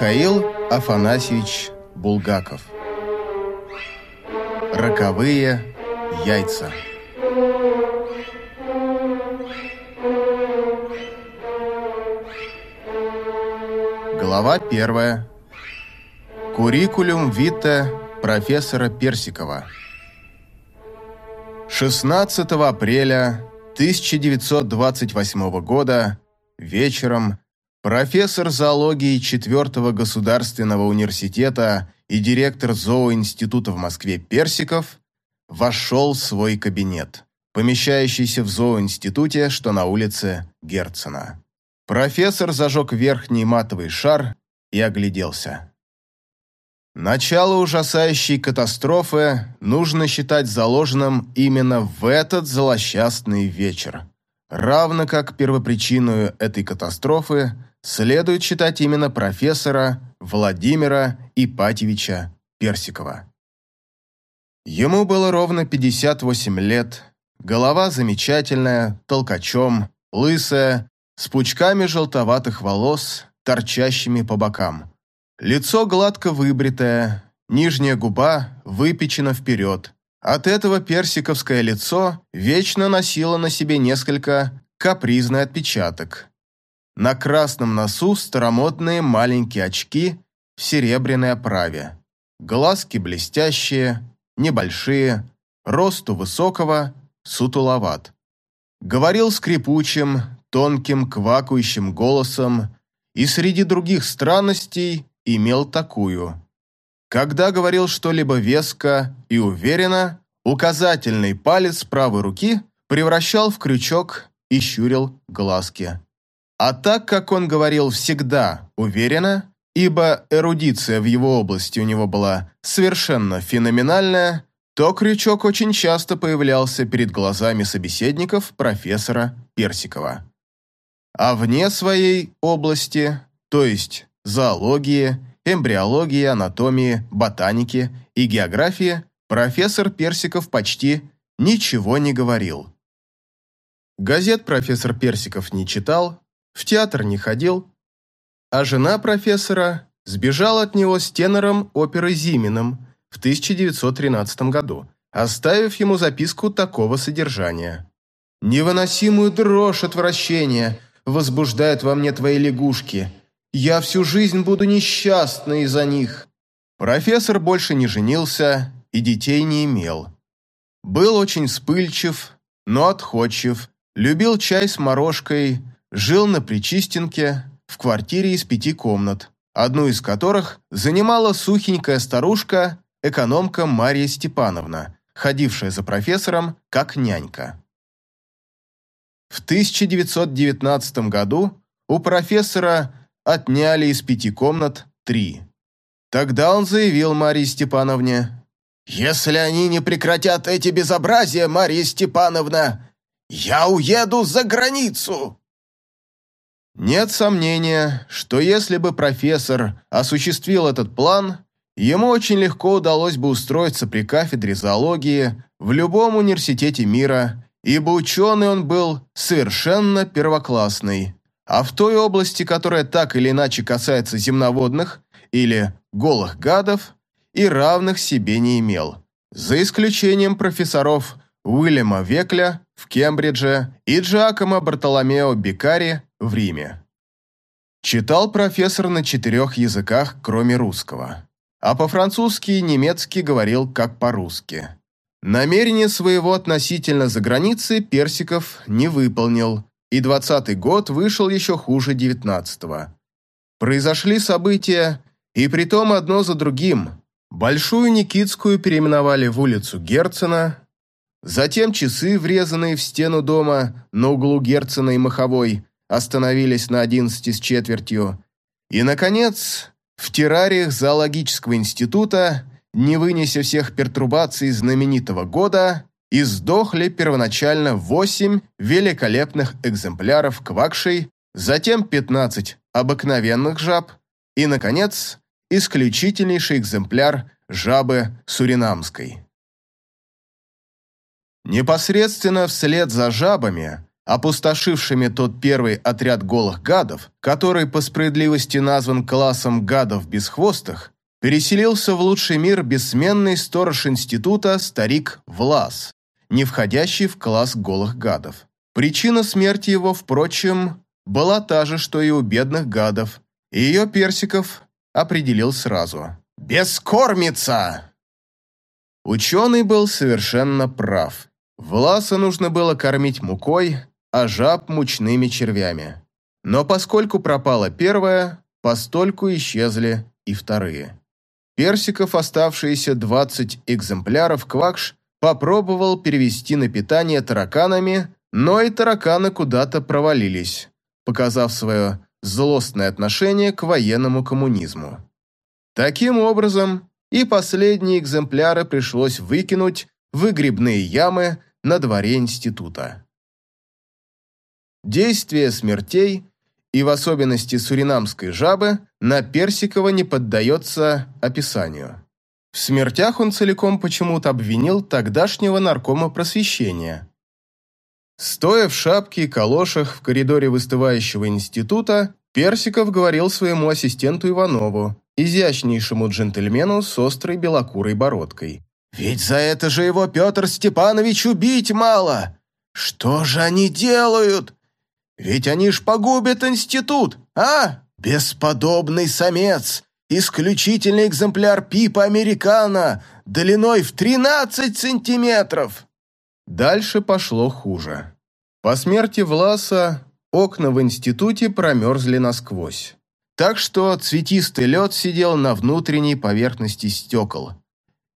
Михаил Афанасьевич Булгаков. Роковые яйца. Глава первая. Куррикулум вита профессора Персикова. 16 апреля 1928 года вечером профессор зоологии 4 государственного университета и директор зооинститута в Москве Персиков вошел в свой кабинет, помещающийся в зооинституте, что на улице Герцена. Профессор зажег верхний матовый шар и огляделся. Начало ужасающей катастрофы нужно считать заложенным именно в этот злосчастный вечер. Равно как первопричину этой катастрофы следует считать именно профессора Владимира Ипатьевича Персикова. Ему было ровно 58 лет, голова замечательная, толкачом, лысая, с пучками желтоватых волос, торчащими по бокам. Лицо гладко выбритое, нижняя губа выпечена вперед. От этого персиковское лицо вечно носило на себе несколько капризный отпечаток. На красном носу старомодные маленькие очки в серебряной оправе. Глазки блестящие, небольшие, росту высокого, сутуловат. Говорил скрипучим, тонким, квакающим голосом и среди других странностей имел такую. Когда говорил что-либо веско и уверенно, указательный палец правой руки превращал в крючок и щурил глазки. А так как он говорил всегда уверенно, ибо эрудиция в его области у него была совершенно феноменальная, то крючок очень часто появлялся перед глазами собеседников профессора Персикова. А вне своей области, то есть зоологии, эмбриологии, анатомии, ботаники и географии, профессор Персиков почти ничего не говорил. Газет профессор Персиков не читал, в театр не ходил, а жена профессора сбежала от него с тенором оперы Зиминым в 1913 году, оставив ему записку такого содержания. «Невыносимую дрожь отвращения возбуждают во мне твои лягушки. Я всю жизнь буду несчастна из-за них». Профессор больше не женился и детей не имел. Был очень вспыльчив, но отходчив, любил чай с морожкой, жил на Причистенке в квартире из пяти комнат, одну из которых занимала сухенькая старушка, экономка Мария Степановна, ходившая за профессором как нянька. В 1919 году у профессора отняли из пяти комнат три. Тогда он заявил Марии Степановне, «Если они не прекратят эти безобразия, Мария Степановна, я уеду за границу!» Нет сомнения, что если бы профессор осуществил этот план, ему очень легко удалось бы устроиться при кафедре зоологии в любом университете мира, ибо ученый он был совершенно первоклассный. А в той области, которая так или иначе касается земноводных или голых гадов, и равных себе не имел, за исключением профессоров Уильяма Векля в Кембридже и Джакомо Бартоломео Бикари в Риме. Читал профессор на четырех языках, кроме русского, а по-французски и немецки говорил как по-русски. Намерение своего относительно за границей Персиков не выполнил, и двадцатый год вышел еще хуже девятнадцатого. Произошли события, и притом одно за другим. Большую Никитскую переименовали в улицу Герцена, затем часы, врезанные в стену дома на углу Герцена и Маховой, остановились на одиннадцати с четвертью, и, наконец, в террариях зоологического института, не вынеся всех пертурбаций знаменитого года, издохли первоначально восемь великолепных экземпляров квакшей, затем пятнадцать обыкновенных жаб и, наконец, исключительнейший экземпляр жабы суринамской. Непосредственно вслед за жабами опустошившими тот первый отряд голых гадов, который по справедливости назван классом гадов безхвостых, переселился в лучший мир бессменный сторож института старик Влас, не входящий в класс голых гадов. Причина смерти его, впрочем, была та же, что и у бедных гадов, и ее Персиков определил сразу. «Бескормица!» Ученый был совершенно прав. Власа нужно было кормить мукой, а жаб мучными червями. Но поскольку пропала первая, постольку исчезли и вторые. Персиков оставшиеся 20 экземпляров Квакш попробовал перевести на питание тараканами, но и тараканы куда-то провалились, показав свое злостное отношение к военному коммунизму. Таким образом, и последние экземпляры пришлось выкинуть в выгребные ямы на дворе института. Действие смертей, и в особенности суринамской жабы, на Персикова не поддается описанию. В смертях он целиком почему-то обвинил тогдашнего наркома просвещения. Стоя в шапке и калошах в коридоре выстывающего института, Персиков говорил своему ассистенту Иванову, изящнейшему джентльмену с острой белокурой бородкой. «Ведь за это же его Петр Степанович убить мало! Что же они делают? Ведь они ж погубят институт, а? Бесподобный самец! Исключительный экземпляр пипа американо, длиной в 13 сантиметров!» Дальше пошло хуже. По смерти Власа окна в институте промерзли насквозь. Так что цветистый лед сидел на внутренней поверхности стекол.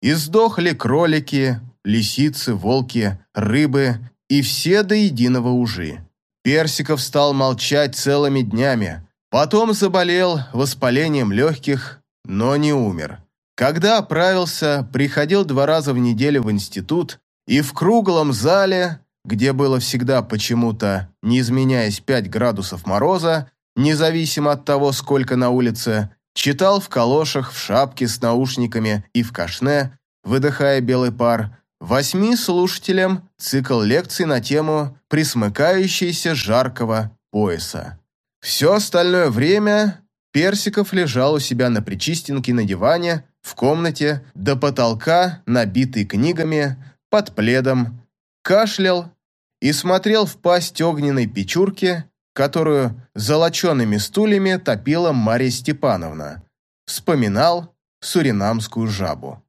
И сдохли кролики, лисицы, волки, рыбы и все до единого ужи. Персиков стал молчать целыми днями, Потом заболел воспалением легких, но не умер. Когда оправился, приходил два раза в неделю в институт и в круглом зале, где было всегда почему-то, не изменяясь 5 градусов мороза, независимо от того, сколько на улице, читал в калошах, в шапке с наушниками и в кашне, выдыхая белый пар, восьми слушателям цикл лекций на тему «Присмыкающийся жаркого пояса». Все остальное время Персиков лежал у себя на причистенке на диване, в комнате, до потолка, набитый книгами, под пледом, кашлял и смотрел в пасть огненной печурки, которую золочеными стульями топила Мария Степановна. Вспоминал суринамскую жабу.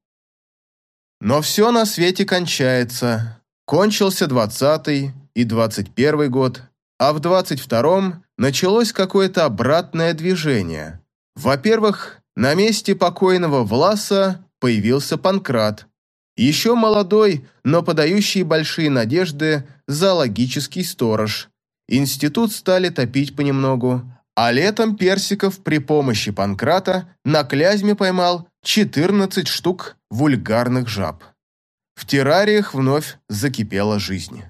Но все на свете кончается. Кончился двадцатый и двадцать первый год, а в двадцать втором началось какое-то обратное движение. Во-первых, на месте покойного Власа появился Панкрат. Еще молодой, но подающий большие надежды зоологический сторож. Институт стали топить понемногу, а летом Персиков при помощи Панкрата на Клязьме поймал 14 штук вульгарных жаб. В террариях вновь закипела жизнь.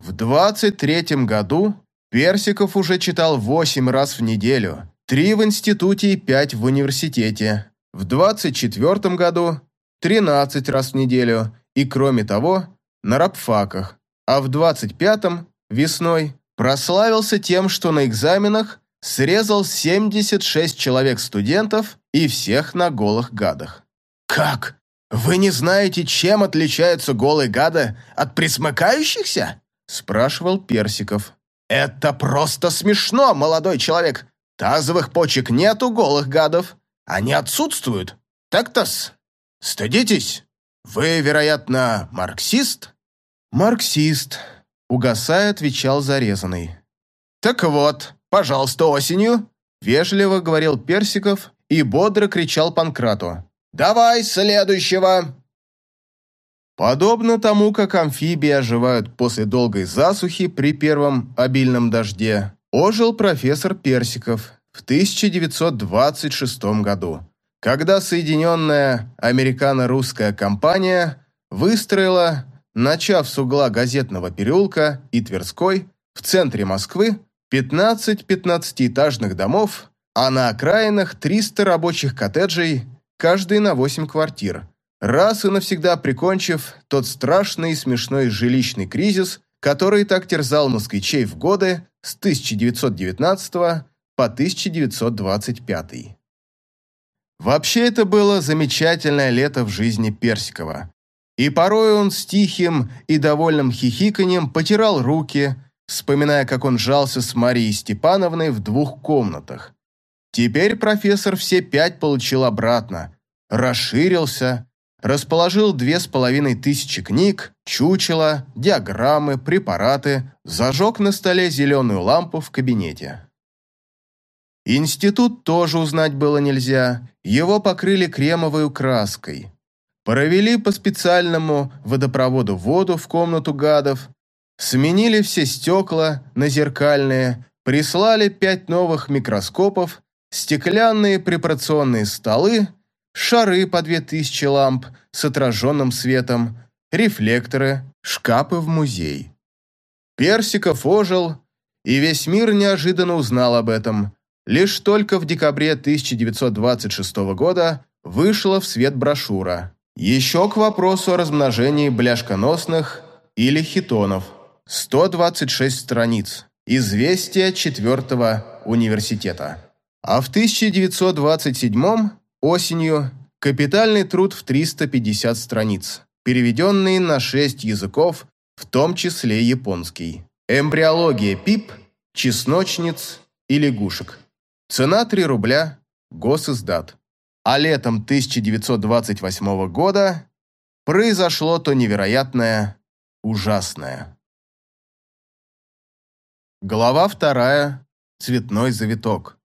В 23 году Персиков уже читал восемь раз в неделю, три в институте и пять в университете. В 24 году 13 раз в неделю и, кроме того, на рабфаках. А в 25-м, весной, прославился тем, что на экзаменах срезал 76 человек студентов и всех на голых гадах. «Как? Вы не знаете, чем отличаются голые гады от присмыкающихся?» спрашивал Персиков. «Это просто смешно, молодой человек. Тазовых почек нет у голых гадов. Они отсутствуют. Так-то-с. Стыдитесь. Вы, вероятно, марксист?» «Марксист», — угасая, отвечал зарезанный. «Так вот, пожалуйста, осенью», — вежливо говорил Персиков и бодро кричал Панкрату. «Давай следующего!» Подобно тому, как амфибии оживают после долгой засухи при первом обильном дожде, ожил профессор Персиков в 1926 году, когда Соединенная Американо-Русская компания выстроила, начав с угла газетного переулка и Тверской, в центре Москвы 15 15-этажных домов, а на окраинах 300 рабочих коттеджей, каждый на 8 квартир – раз и навсегда прикончив тот страшный и смешной жилищный кризис, который так терзал москвичей в годы с 1919 по 1925. Вообще это было замечательное лето в жизни Персикова. И порой он с тихим и довольным хихиканьем потирал руки, вспоминая, как он жался с Марией Степановной в двух комнатах. Теперь профессор все пять получил обратно, расширился, расположил две с половиной тысячи книг, чучела, диаграммы, препараты, зажег на столе зеленую лампу в кабинете. Институт тоже узнать было нельзя, его покрыли кремовой краской. Провели по специальному водопроводу воду в комнату гадов, сменили все стекла на зеркальные, прислали пять новых микроскопов, стеклянные препарационные столы, шары по две тысячи ламп с отраженным светом, рефлекторы, шкапы в музей. Персиков ожил, и весь мир неожиданно узнал об этом – Лишь только в декабре 1926 года вышла в свет брошюра. Еще к вопросу о размножении бляшконосных или хитонов. 126 страниц. Известия 4 университета. А в 1927 осенью капитальный труд в 350 страниц, переведенный на 6 языков, в том числе японский. Эмбриология пип, чесночниц и лягушек. Цена 3 рубля, госиздат. А летом 1928 года произошло то невероятное, ужасное. Глава вторая. Цветной завиток.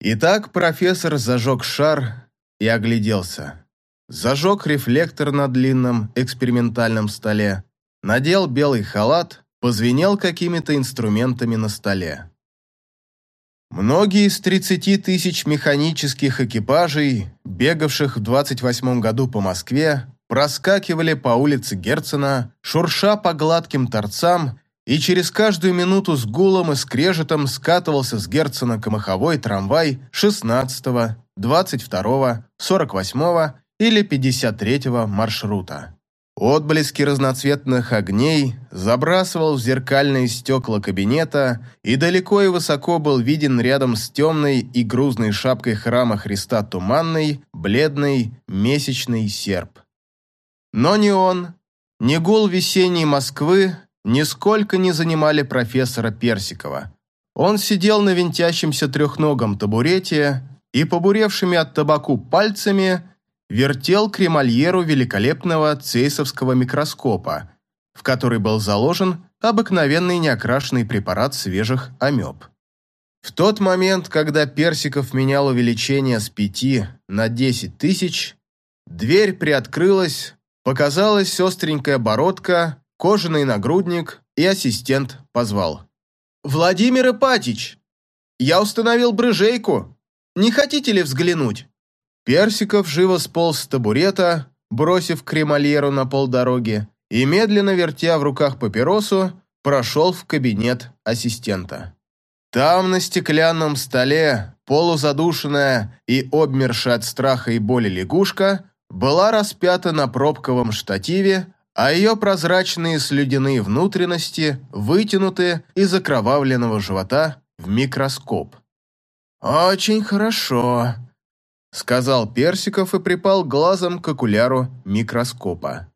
Итак, профессор зажег шар и огляделся. Зажег рефлектор на длинном экспериментальном столе, надел белый халат, позвенел какими-то инструментами на столе. Многие из 30 тысяч механических экипажей, бегавших в 28 году по Москве, проскакивали по улице Герцена, шурша по гладким торцам, и через каждую минуту с гулом и скрежетом скатывался с Герцена камаховой трамвай 16, 22, 48 или 53 маршрута. Отблески разноцветных огней забрасывал в зеркальные стекла кабинета и далеко и высоко был виден рядом с темной и грузной шапкой храма Христа туманный, бледный, месячный серп. Но ни он, ни гул весенней Москвы нисколько не занимали профессора Персикова. Он сидел на винтящемся трехногом табурете и, побуревшими от табаку пальцами, вертел кремальеру великолепного цейсовского микроскопа, в который был заложен обыкновенный неокрашенный препарат свежих амеб. В тот момент, когда Персиков менял увеличение с 5 на 10 тысяч, дверь приоткрылась, показалась остренькая бородка, кожаный нагрудник, и ассистент позвал. «Владимир Ипатич, я установил брыжейку. Не хотите ли взглянуть?» Персиков живо сполз с табурета, бросив кремольеру на полдороги, и, медленно вертя в руках папиросу, прошел в кабинет ассистента. Там на стеклянном столе, полузадушенная и обмершая от страха и боли лягушка, была распята на пробковом штативе, а ее прозрачные слюдяные внутренности вытянуты из окровавленного живота в микроскоп. «Очень хорошо», сказал Персиков и припал глазом к окуляру микроскопа.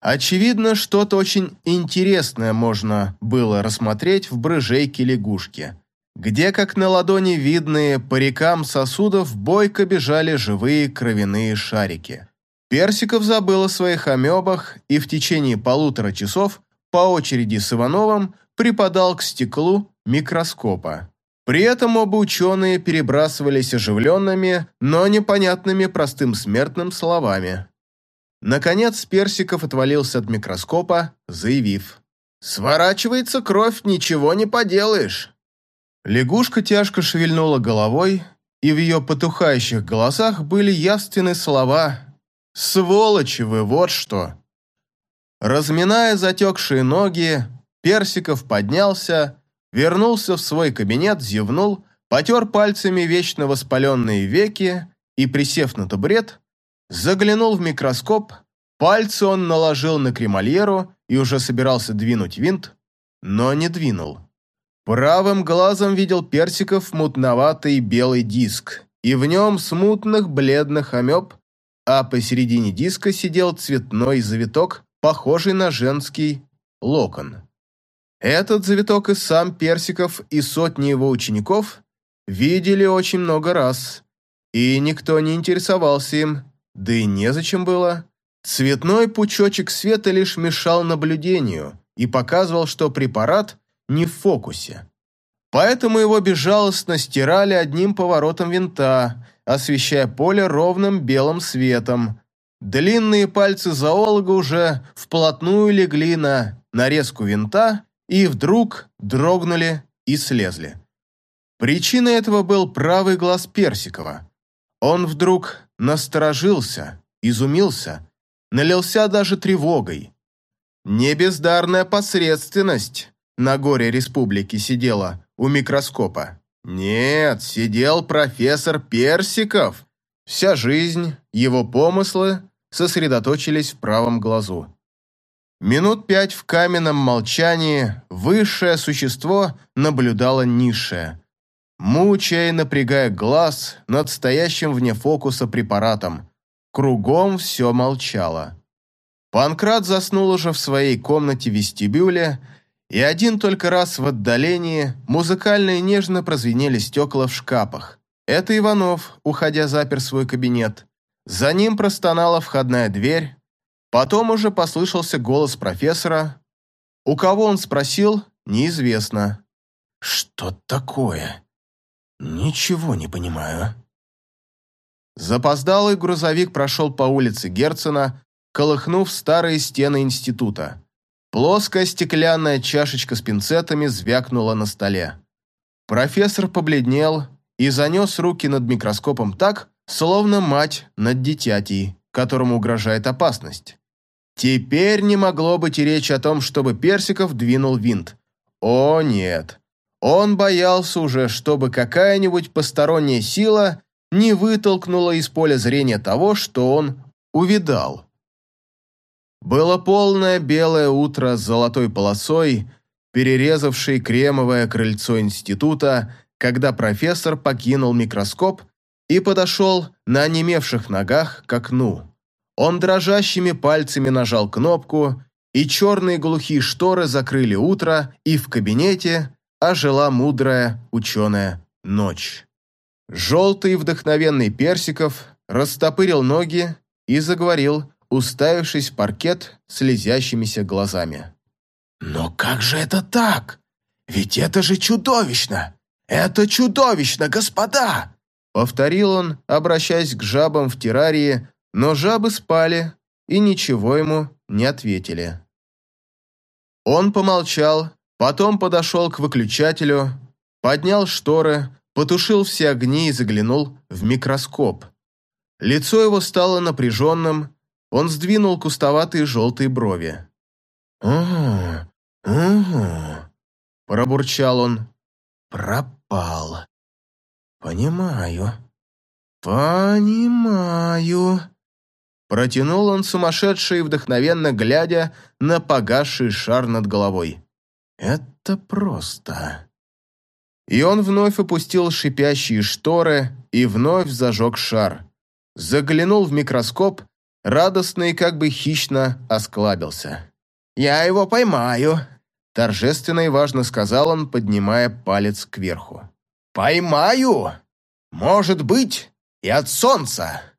Очевидно, что-то очень интересное можно было рассмотреть в брыжейке лягушки, где, как на ладони видные по рекам сосудов, бойко бежали живые кровяные шарики. Персиков забыл о своих амебах и в течение полутора часов по очереди с Ивановым припадал к стеклу микроскопа. При этом оба ученые перебрасывались оживленными, но непонятными простым смертным словами. Наконец Персиков отвалился от микроскопа, заявив. «Сворачивается кровь, ничего не поделаешь». Лягушка тяжко шевельнула головой, и в ее потухающих голосах были явственны слова «Сволочи вы, вот что!». Разминая затекшие ноги, Персиков поднялся, вернулся в свой кабинет, зевнул, потер пальцами вечно воспаленные веки и, присев на табурет, заглянул в микроскоп, пальцы он наложил на кремольеру и уже собирался двинуть винт, но не двинул. Правым глазом видел персиков мутноватый белый диск, и в нем смутных бледных амеб, а посередине диска сидел цветной завиток, похожий на женский локон. Этот завиток и сам Персиков, и сотни его учеников видели очень много раз, и никто не интересовался им, да и незачем было. Цветной пучочек света лишь мешал наблюдению и показывал, что препарат не в фокусе. Поэтому его безжалостно стирали одним поворотом винта, освещая поле ровным белым светом. Длинные пальцы зоолога уже вплотную легли на нарезку винта и вдруг дрогнули и слезли. Причиной этого был правый глаз Персикова. Он вдруг насторожился, изумился, налился даже тревогой. Не бездарная посредственность на горе республики сидела у микроскопа. Нет, сидел профессор Персиков. Вся жизнь, его помыслы сосредоточились в правом глазу. Минут пять в каменном молчании высшее существо наблюдало низшее, мучая и напрягая глаз над стоящим вне фокуса препаратом. Кругом все молчало. Панкрат заснул уже в своей комнате вестибюля, и один только раз в отдалении музыкально и нежно прозвенели стекла в шкапах. Это Иванов, уходя, запер свой кабинет. За ним простонала входная дверь. Потом уже послышался голос профессора. У кого он спросил, неизвестно. «Что такое? Ничего не понимаю». Запоздалый грузовик прошел по улице Герцена, колыхнув старые стены института. Плоская стеклянная чашечка с пинцетами звякнула на столе. Профессор побледнел и занес руки над микроскопом так, словно мать над дитятей, которому угрожает опасность. Теперь не могло быть и речи о том, чтобы Персиков двинул винт. О, нет. Он боялся уже, чтобы какая-нибудь посторонняя сила не вытолкнула из поля зрения того, что он увидал. Было полное белое утро с золотой полосой, перерезавшей кремовое крыльцо института, когда профессор покинул микроскоп и подошел на онемевших ногах к окну. Он дрожащими пальцами нажал кнопку, и черные глухие шторы закрыли утро, и в кабинете ожила мудрая ученая ночь. Желтый вдохновенный Персиков растопырил ноги и заговорил уставившись в паркет слезящимися глазами. «Но как же это так? Ведь это же чудовищно! Это чудовищно, господа!» Повторил он, обращаясь к жабам в террарии, но жабы спали и ничего ему не ответили. Он помолчал, потом подошел к выключателю, поднял шторы, потушил все огни и заглянул в микроскоп. Лицо его стало напряженным, он сдвинул кустоватые желтые брови. «Угу, угу», – пробурчал он. «Пропал. Понимаю. Понимаю». Протянул он сумасшедший, вдохновенно глядя на погасший шар над головой. «Это просто». И он вновь опустил шипящие шторы и вновь зажег шар. Заглянул в микроскоп радостно и как бы хищно осклабился. «Я его поймаю», – торжественно и важно сказал он, поднимая палец кверху. «Поймаю! Может быть, и от солнца!»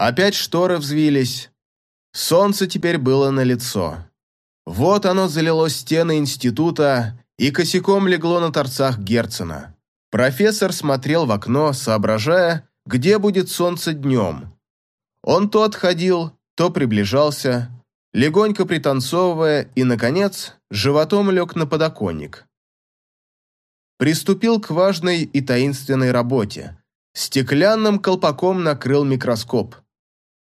Опять шторы взвились. Солнце теперь было на лицо. Вот оно залило стены института и косяком легло на торцах Герцена. Профессор смотрел в окно, соображая, где будет солнце днем, он то отходил, то приближался, легонько пританцовывая и, наконец, животом лег на подоконник. Приступил к важной и таинственной работе. Стеклянным колпаком накрыл микроскоп.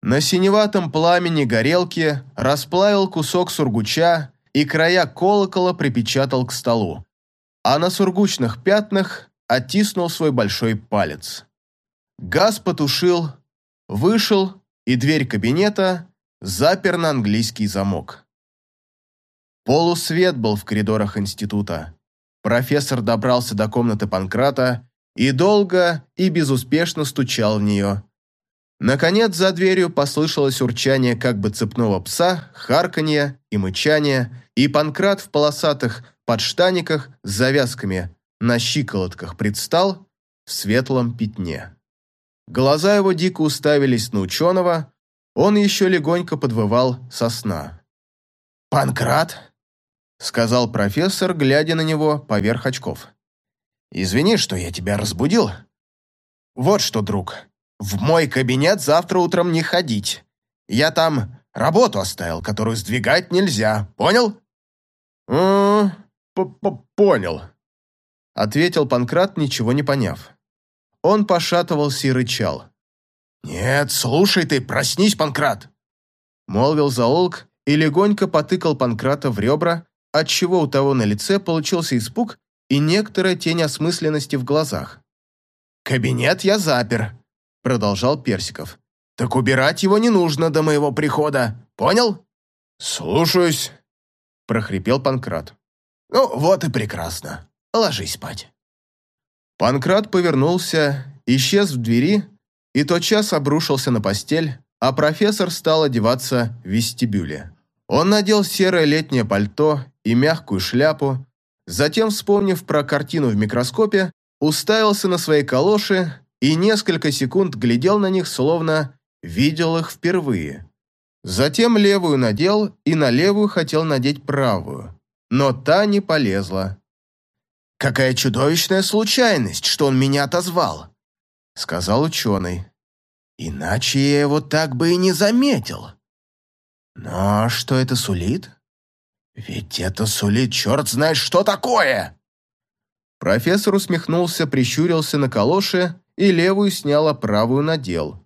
На синеватом пламени горелки расплавил кусок сургуча и края колокола припечатал к столу. А на сургучных пятнах оттиснул свой большой палец. Газ потушил, вышел и дверь кабинета запер на английский замок. Полусвет был в коридорах института. Профессор добрался до комнаты Панкрата и долго и безуспешно стучал в нее. Наконец за дверью послышалось урчание как бы цепного пса, харканье и мычание, и Панкрат в полосатых подштаниках с завязками на щиколотках предстал в светлом пятне. Глаза его дико уставились на ученого, он еще легонько подвывал со сна. «Панкрат?» — сказал профессор, глядя на него поверх очков. «Извини, что я тебя разбудил. Вот что, друг, в мой кабинет завтра утром не ходить. Я там работу оставил, которую сдвигать нельзя. Понял?» «М -п «Понял», — ответил Панкрат, ничего не поняв. Он пошатывался и рычал. «Нет, слушай ты, проснись, Панкрат!» Молвил заолк и легонько потыкал Панкрата в ребра, отчего у того на лице получился испуг и некоторая тень осмысленности в глазах. «Кабинет я запер», — продолжал Персиков. «Так убирать его не нужно до моего прихода, понял?» «Слушаюсь», — прохрипел Панкрат. «Ну, вот и прекрасно. Ложись спать». Панкрат повернулся, исчез в двери и тотчас обрушился на постель, а профессор стал одеваться в вестибюле. Он надел серое летнее пальто и мягкую шляпу, затем, вспомнив про картину в микроскопе, уставился на свои калоши и несколько секунд глядел на них, словно видел их впервые. Затем левую надел и на левую хотел надеть правую, но та не полезла. «Какая чудовищная случайность, что он меня отозвал!» — сказал ученый. «Иначе я его так бы и не заметил. Но что это сулит? Ведь это сулит черт знает что такое!» Профессор усмехнулся, прищурился на калоши и левую снял, а правую надел.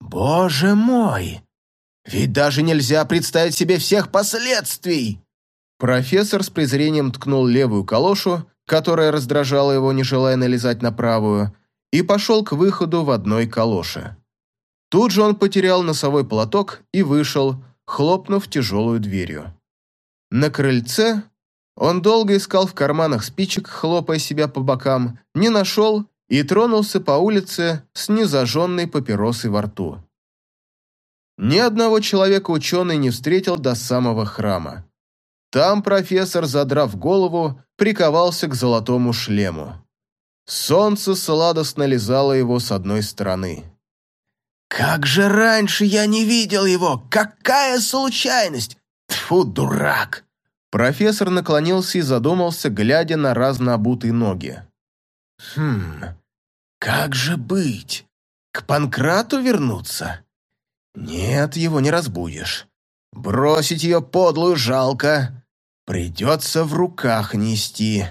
«Боже мой! Ведь даже нельзя представить себе всех последствий!» Профессор с презрением ткнул левую калошу которая раздражала его, не желая налезать на правую, и пошел к выходу в одной калоше. Тут же он потерял носовой платок и вышел, хлопнув тяжелую дверью. На крыльце он долго искал в карманах спичек, хлопая себя по бокам, не нашел и тронулся по улице с незажженной папиросой во рту. Ни одного человека ученый не встретил до самого храма. Там профессор, задрав голову, приковался к золотому шлему. Солнце сладостно лизало его с одной стороны. «Как же раньше я не видел его! Какая случайность! Тьфу, дурак!» Профессор наклонился и задумался, глядя на разнообутые ноги. «Хм, как же быть? К Панкрату вернуться? Нет, его не разбудишь. Бросить ее подлую жалко. Придется в руках нести.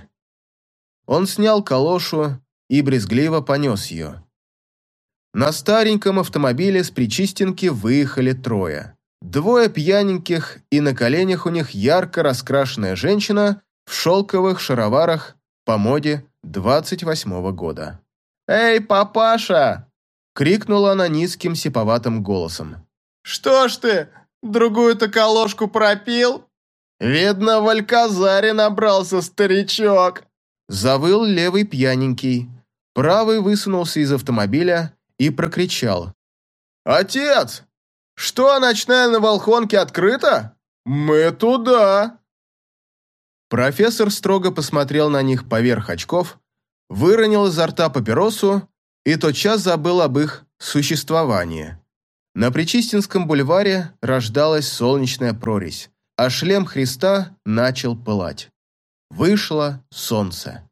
Он снял калошу и брезгливо понес ее. На стареньком автомобиле с Причистенки выехали трое. Двое пьяненьких, и на коленях у них ярко раскрашенная женщина в шелковых шароварах по моде 28-го года. «Эй, папаша!» — крикнула она низким сиповатым голосом. «Что ж ты, Другую-то колошку пропил? Видно, в Альказаре набрался старичок. Завыл левый пьяненький. Правый высунулся из автомобиля и прокричал. «Отец! Что, ночная на Волхонке открыта? Мы туда!» Профессор строго посмотрел на них поверх очков, выронил изо рта папиросу и тотчас забыл об их существовании. На Причистинском бульваре рождалась солнечная прорезь, а шлем Христа начал пылать. Вышло солнце.